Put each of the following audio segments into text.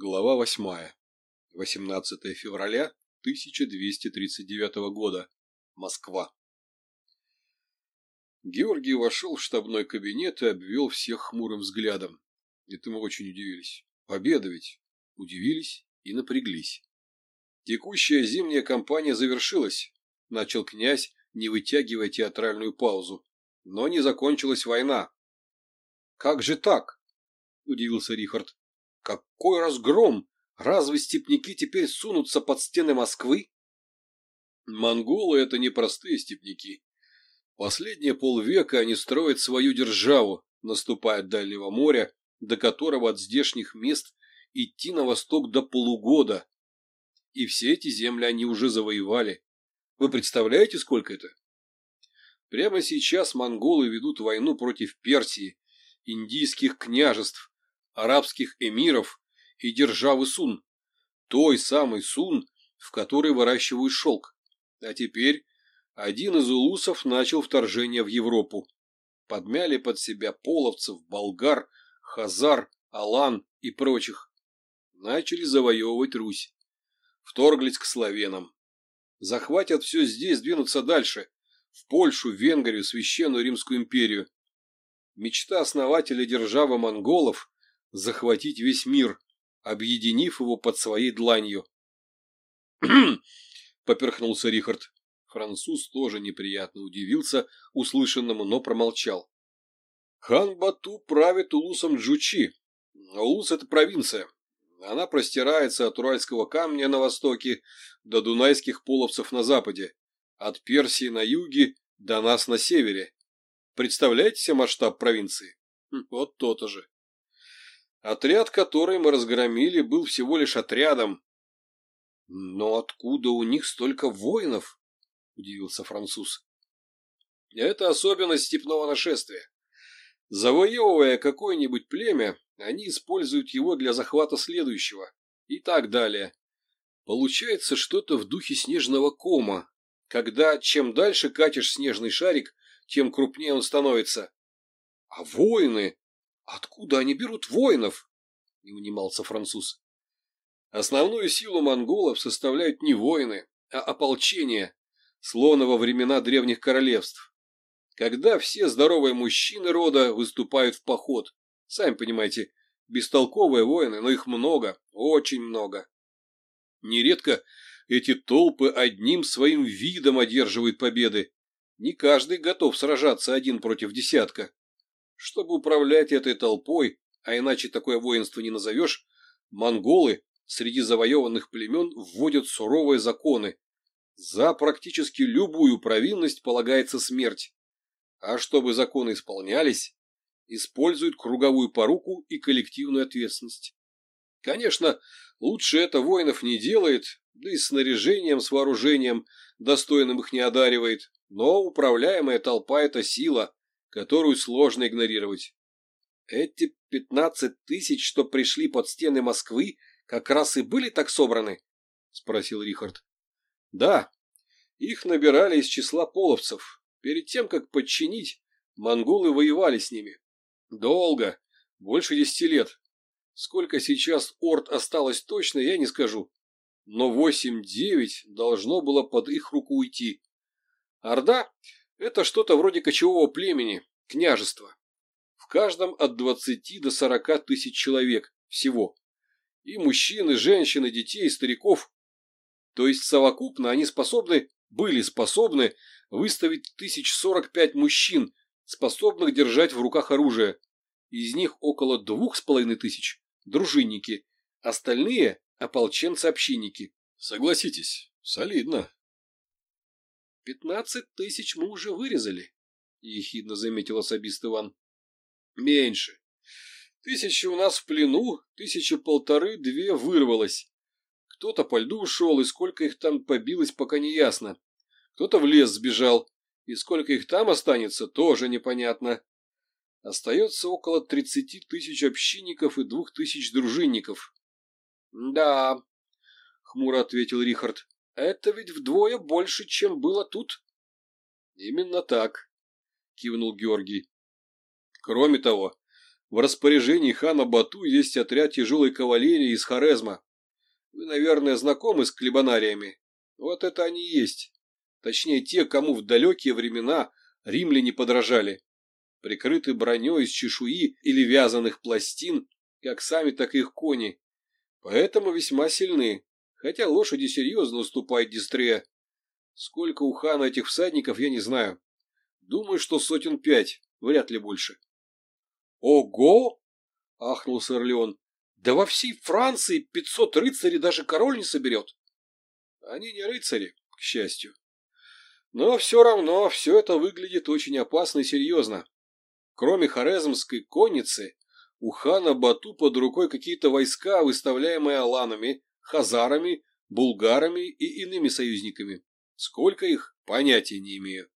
Глава 8. 18 февраля 1239 года. Москва. Георгий вошел в штабной кабинет и обвел всех хмурым взглядом. Это мы очень удивились. Победа ведь. Удивились и напряглись. Текущая зимняя кампания завершилась, начал князь, не вытягивая театральную паузу. Но не закончилась война. Как же так? Удивился Рихард. Какой разгром! Разве степняки теперь сунутся под стены Москвы? Монголы — это не простые степняки. Последние полвека они строят свою державу, наступая от Дальнего моря, до которого от здешних мест идти на восток до полугода. И все эти земли они уже завоевали. Вы представляете, сколько это? Прямо сейчас монголы ведут войну против Персии, индийских княжеств, арабских эмиров и державы Сун, той самой Сун, в которой выращивают шелк. А теперь один из улусов начал вторжение в Европу. Подмяли под себя половцев, болгар, хазар, алан и прочих. Начали завоевывать Русь. Вторглись к славянам. Захватят все здесь, двинутся дальше. В Польшу, Венгрию, Священную Римскую империю. Мечта основателя державы монголов захватить весь мир, объединив его под своей дланью. поперхнулся Рихард. Француз тоже неприятно удивился услышанному, но промолчал. Хан Бату правит Улусом Джучи. Улус – это провинция. Она простирается от Уральского камня на востоке до Дунайских половцев на западе, от Персии на юге до нас на севере. Представляете себе масштаб провинции? Хм, вот то-то же. Отряд, который мы разгромили, был всего лишь отрядом. — Но откуда у них столько воинов? — удивился француз. — Это особенность степного нашествия. Завоевывая какое-нибудь племя, они используют его для захвата следующего и так далее. Получается что-то в духе снежного кома, когда чем дальше катишь снежный шарик, тем крупнее он становится. А воины Откуда они берут воинов? Не унимался француз. Основную силу монголов составляют не воины, а ополчение, словно во времена древних королевств, когда все здоровые мужчины рода выступают в поход. Сами понимаете, бестолковые воины, но их много, очень много. Нередко эти толпы одним своим видом одерживают победы. Не каждый готов сражаться один против десятка. Чтобы управлять этой толпой, а иначе такое воинство не назовешь, монголы среди завоеванных племен вводят суровые законы. За практически любую провинность полагается смерть. А чтобы законы исполнялись, используют круговую поруку и коллективную ответственность. Конечно, лучше это воинов не делает, да и снаряжением, с вооружением достойным их не одаривает, но управляемая толпа – это сила, которую сложно игнорировать. Эти 15 тысяч, что пришли под стены Москвы, как раз и были так собраны? — спросил Рихард. — Да, их набирали из числа половцев. Перед тем, как подчинить, монголы воевали с ними. Долго, больше десяти лет. Сколько сейчас орд осталось точно, я не скажу. Но восемь-девять должно было под их руку уйти. Орда это что-то вроде кочевого племени, княжества. В каждом от 20 до 40 тысяч человек всего. И мужчины, женщины, детей, стариков. То есть совокупно они способны, были способны выставить 1045 мужчин, способных держать в руках оружие. Из них около двух с половиной тысяч – дружинники, остальные – ополченцы-общинники. Согласитесь, солидно. «Пятнадцать тысяч мы уже вырезали», — ехидно заметил особист Иван. «Меньше. Тысячи у нас в плену, тысячи полторы-две вырвалось. Кто-то по льду ушел, и сколько их там побилось, пока не ясно. Кто-то в лес сбежал, и сколько их там останется, тоже непонятно. Остается около тридцати тысяч общинников и двух тысяч дружинников». «Да», — хмуро ответил Рихард. Это ведь вдвое больше, чем было тут. Именно так, кивнул Георгий. Кроме того, в распоряжении хана Бату есть отряд тяжелой кавалерии из Хорезма. Вы, наверное, знакомы с клебанариями. Вот это они и есть. Точнее, те, кому в далекие времена римляне подражали. Прикрыты броней из чешуи или вязаных пластин, как сами, так и их кони. Поэтому весьма сильны хотя лошади серьезно уступают дистре. Сколько у хана этих всадников, я не знаю. Думаю, что сотен пять, вряд ли больше. «Ого!» — ахнул сэр Леон. «Да во всей Франции пятьсот рыцарей даже король не соберет!» «Они не рыцари, к счастью. Но все равно все это выглядит очень опасно и серьезно. Кроме хорезмской конницы, у хана Бату под рукой какие-то войска, выставляемые аланами, хазарами, булгарами и иными союзниками. Сколько их, понятия не имею.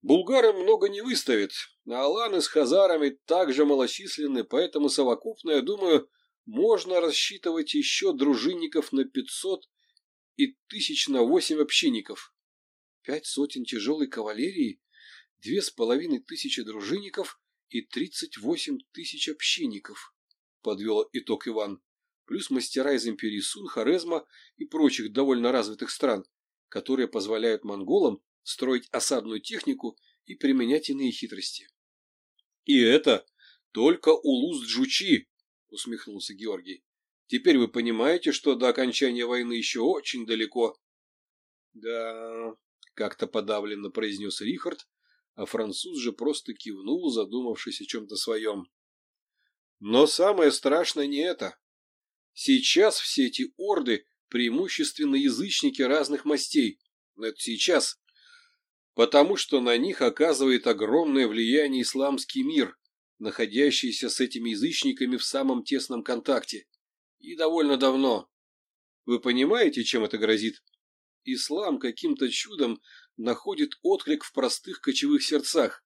Булгары много не выставят, а аланы с хазарами также малочисленны, поэтому совокупно, я думаю, можно рассчитывать еще дружинников на 500 и тысяч на восемь общинников. Пять сотен тяжелой кавалерии, две с половиной тысячи дружинников и 38 тысяч общинников, подвел итог Иван плюс мастера из империи Сун, Хорезма и прочих довольно развитых стран, которые позволяют монголам строить осадную технику и применять иные хитрости. «И это только Улус-Джучи!» – усмехнулся Георгий. «Теперь вы понимаете, что до окончания войны еще очень далеко». «Да...» – как-то подавленно произнес Рихард, а француз же просто кивнул, задумавшись о чем-то своем. «Но самое страшное не это», Сейчас все эти орды преимущественно язычники разных мастей, это сейчас, потому что на них оказывает огромное влияние исламский мир, находящийся с этими язычниками в самом тесном контакте. И довольно давно. Вы понимаете, чем это грозит? Ислам каким-то чудом находит отклик в простых кочевых сердцах.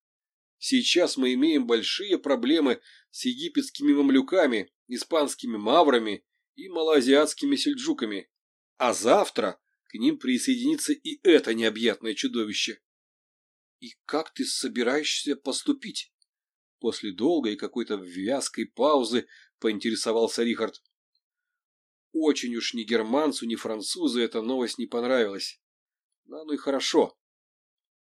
Сейчас мы имеем большие проблемы с египетскими мамлюками, испанскими маврами и малоазиатскими сельджуками. А завтра к ним присоединится и это необъятное чудовище. И как ты собираешься поступить? После долгой какой-то вязкой паузы поинтересовался Рихард. Очень уж ни германцу, ни французу эта новость не понравилась. Да ну и хорошо.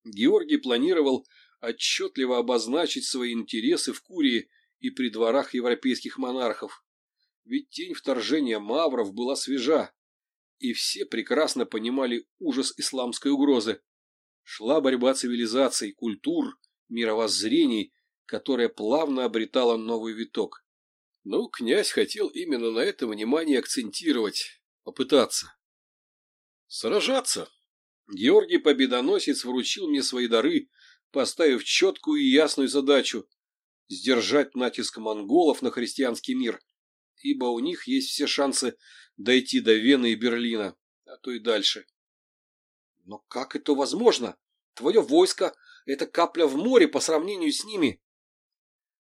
Георгий планировал отчетливо обозначить свои интересы в Курии и при дворах европейских монархов ведь тень вторжения мавров была свежа, и все прекрасно понимали ужас исламской угрозы. Шла борьба цивилизаций, культур, мировоззрений, которая плавно обретала новый виток. Но князь хотел именно на это внимание акцентировать, попытаться. Сражаться. Георгий Победоносец вручил мне свои дары, поставив четкую и ясную задачу – сдержать натиск монголов на христианский мир, ибо у них есть все шансы дойти до Вены и Берлина, а то и дальше. Но как это возможно? Твое войско – это капля в море по сравнению с ними.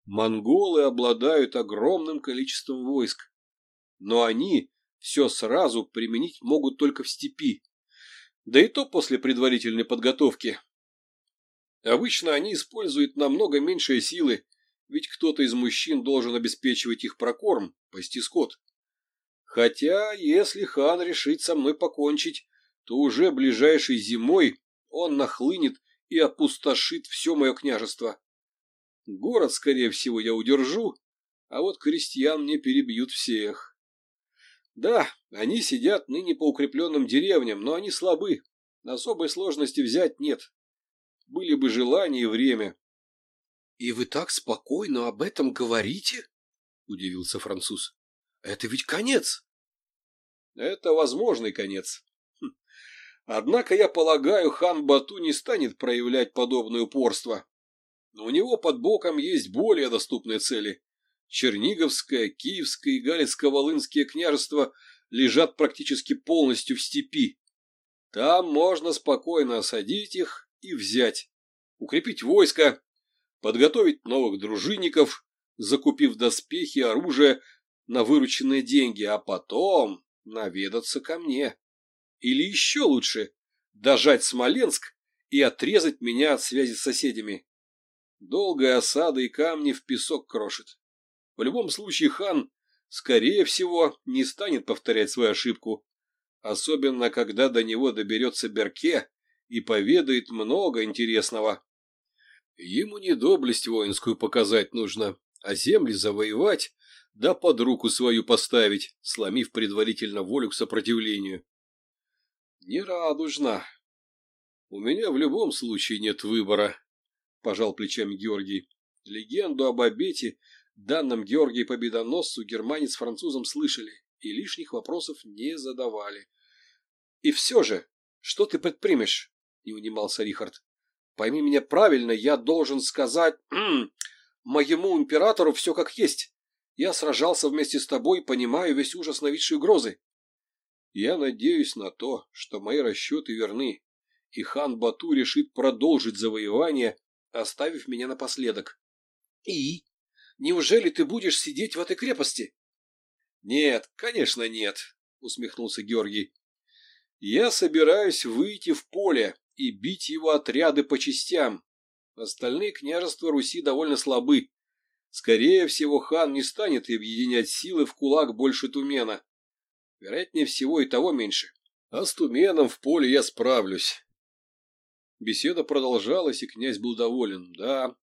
Монголы обладают огромным количеством войск, но они все сразу применить могут только в степи, да и то после предварительной подготовки. Обычно они используют намного меньшие силы, ведь кто-то из мужчин должен обеспечивать их прокорм, пасти скот. Хотя, если хан решит со мной покончить, то уже ближайшей зимой он нахлынет и опустошит все мое княжество. Город, скорее всего, я удержу, а вот крестьян мне перебьют всех. Да, они сидят ныне по укрепленным деревням, но они слабы, особой сложности взять нет. Были бы желание и время, и вы так спокойно об этом говорите? Удивился француз. Это ведь конец. Это возможный конец. Хм. Однако, я полагаю, хан Бату не станет проявлять подобное упорство. Но у него под боком есть более доступные цели. Черниговское, Киевское и Галицко-Волынские княжества лежат практически полностью в степи. Там можно спокойно осадить их и взять, укрепить войско подготовить новых дружинников, закупив доспехи, и оружие на вырученные деньги, а потом наведаться ко мне. Или еще лучше, дожать Смоленск и отрезать меня от связи с соседями. Долгая осада и камни в песок крошит. В любом случае хан, скорее всего, не станет повторять свою ошибку, особенно когда до него доберется Берке и поведает много интересного. Ему не доблесть воинскую показать нужно, а земли завоевать, да под руку свою поставить, сломив предварительно волю к сопротивлению. Не радужно. У меня в любом случае нет выбора, — пожал плечами Георгий. Легенду об обете, данном Георгии Победоносцу, германец с французом слышали и лишних вопросов не задавали. — И все же, что ты предпримешь? — не унимался Рихард. Пойми меня правильно, я должен сказать моему императору все как есть. Я сражался вместе с тобой, понимаю весь ужас нависшей угрозы. Я надеюсь на то, что мои расчеты верны, и хан Бату решит продолжить завоевание, оставив меня напоследок. И? Неужели ты будешь сидеть в этой крепости? Нет, конечно нет, усмехнулся Георгий. Я собираюсь выйти в поле, и бить его отряды по частям. Остальные княжества Руси довольно слабы. Скорее всего, хан не станет объединять силы в кулак больше Тумена. Вероятнее всего и того меньше. А с Туменом в поле я справлюсь. Беседа продолжалась, и князь был доволен. Да,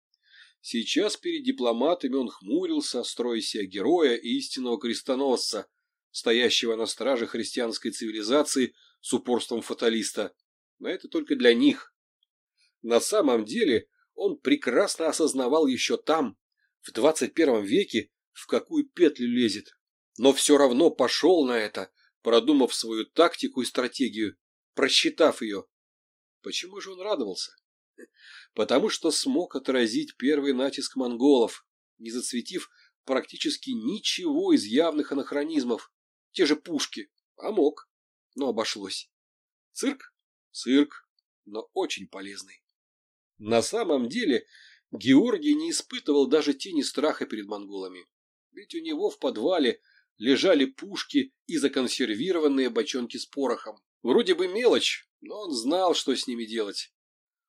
сейчас перед дипломатами он хмурился, строя себя героя и истинного крестоносца, стоящего на страже христианской цивилизации с упорством фаталиста но это только для них. На самом деле он прекрасно осознавал еще там, в 21 веке, в какую петлю лезет. Но все равно пошел на это, продумав свою тактику и стратегию, просчитав ее. Почему же он радовался? Потому что смог отразить первый натиск монголов, не засветив практически ничего из явных анахронизмов. Те же пушки. А мог. Но обошлось. Цирк? Цирк, но очень полезный. На самом деле Георгий не испытывал даже тени страха перед монголами, ведь у него в подвале лежали пушки и законсервированные бочонки с порохом. Вроде бы мелочь, но он знал, что с ними делать.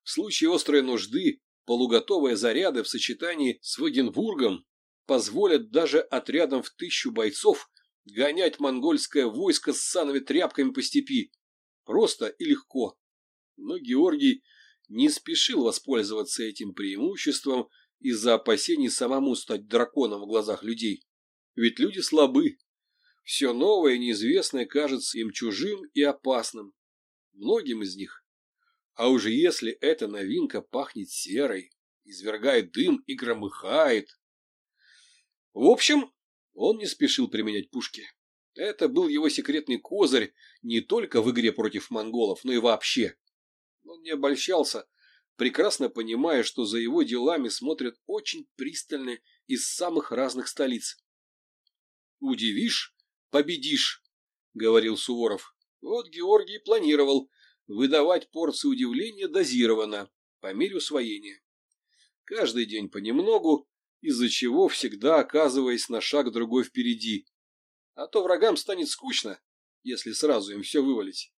В случае острой нужды полуготовые заряды в сочетании с Вагенбургом позволят даже отрядам в тысячу бойцов гонять монгольское войско с санами тряпками по степи. Просто и легко но Георгий не спешил воспользоваться этим преимуществом из-за опасений самому стать драконом в глазах людей. Ведь люди слабы. Все новое и неизвестное кажется им чужим и опасным. Многим из них. А уж если эта новинка пахнет серой, извергает дым и громыхает. В общем, он не спешил применять пушки. Это был его секретный козырь не только в игре против монголов, но и вообще. Он не обольщался, прекрасно понимая, что за его делами смотрят очень пристально из самых разных столиц. «Удивишь – победишь», – говорил Суворов. Вот Георгий планировал выдавать порции удивления дозированно, по мере усвоения. Каждый день понемногу, из-за чего всегда оказываясь на шаг другой впереди. А то врагам станет скучно, если сразу им все вывалить.